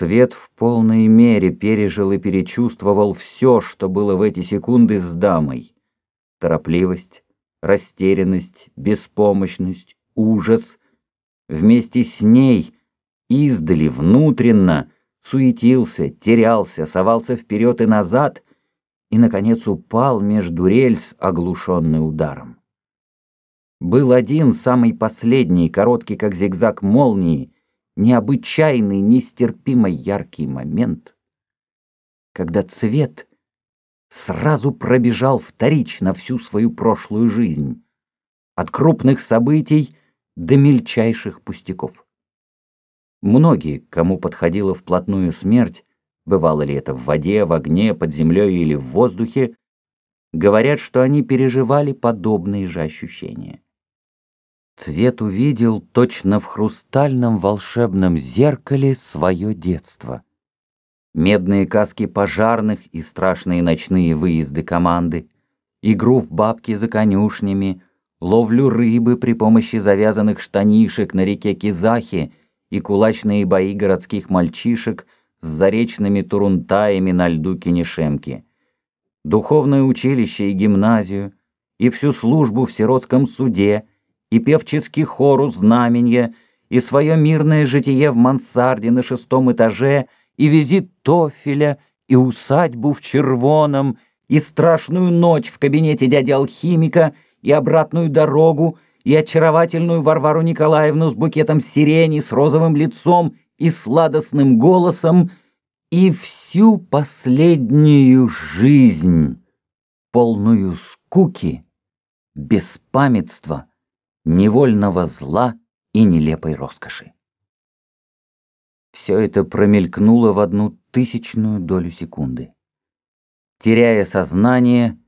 Цвет в полной мере пережил и перечувствовал все, что было в эти секунды с дамой. Торопливость, растерянность, беспомощность, ужас. Вместе с ней, издали, внутренно, суетился, терялся, совался вперед и назад и, наконец, упал между рельс, оглушенный ударом. Был один, самый последний, короткий, как зигзаг молнии, необычайный, нестерпимо яркий момент, когда цвет сразу пробежал вторично всю свою прошлую жизнь, от крупных событий до мельчайших пустяков. Многие, кому подходила вплотную смерть, бывало ли это в воде, в огне, под землей или в воздухе, говорят, что они переживали подобные же ощущения. Цвет увидел точно в хрустальном волшебном зеркале свое детство. Медные каски пожарных и страшные ночные выезды команды, игру в бабки за конюшнями, ловлю рыбы при помощи завязанных штанишек на реке Кизахи и кулачные бои городских мальчишек с заречными турунтаями на льду Кенешемки, духовное училище и гимназию, и всю службу в сиротском суде, и певческий хор у знаменья, и свое мирное житие в мансарде на шестом этаже, и визит Тофеля, и усадьбу в Червоном, и страшную ночь в кабинете дяди алхимика, и обратную дорогу, и очаровательную Варвару Николаевну с букетом сирени, с розовым лицом и сладостным голосом, и всю последнюю жизнь, полную скуки, беспамятства, невольного зла и нелепой роскоши. Все это промелькнуло в одну тысячную долю секунды. Теряя сознание,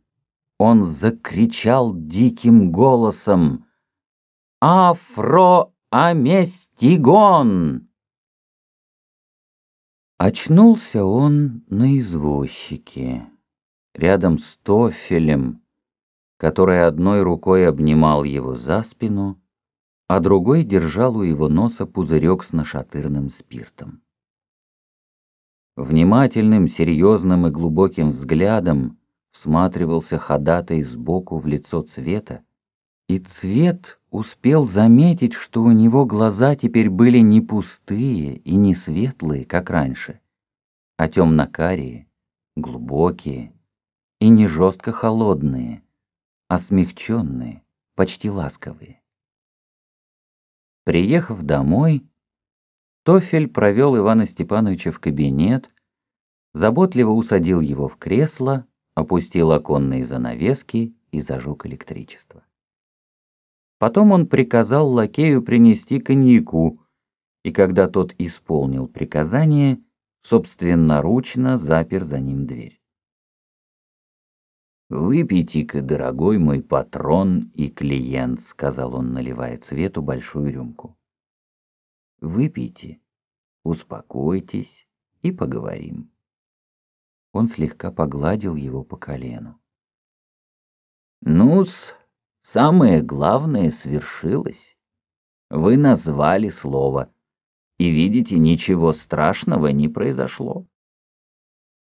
он закричал диким голосом «Афроаместигон!» Очнулся он на извозчике, рядом с Тофелем, который одной рукой обнимал его за спину, а другой держал у его носа пузырек с нашатырным спиртом. Внимательным, серьезным и глубоким взглядом всматривался ходатай сбоку в лицо цвета, и цвет успел заметить, что у него глаза теперь были не пустые и не светлые, как раньше, а темно-карие, глубокие и не жестко холодные, а смягченные, почти ласковые. Приехав домой, Тофель провел Ивана Степановича в кабинет, заботливо усадил его в кресло, опустил оконные занавески и зажег электричество. Потом он приказал лакею принести коньяку, и когда тот исполнил приказание, собственноручно запер за ним дверь. «Выпейте-ка, дорогой мой патрон и клиент», — сказал он, наливая цвету большую рюмку. «Выпейте, успокойтесь и поговорим». Он слегка погладил его по колену. «Ну-с, самое главное свершилось. Вы назвали слово, и, видите, ничего страшного не произошло.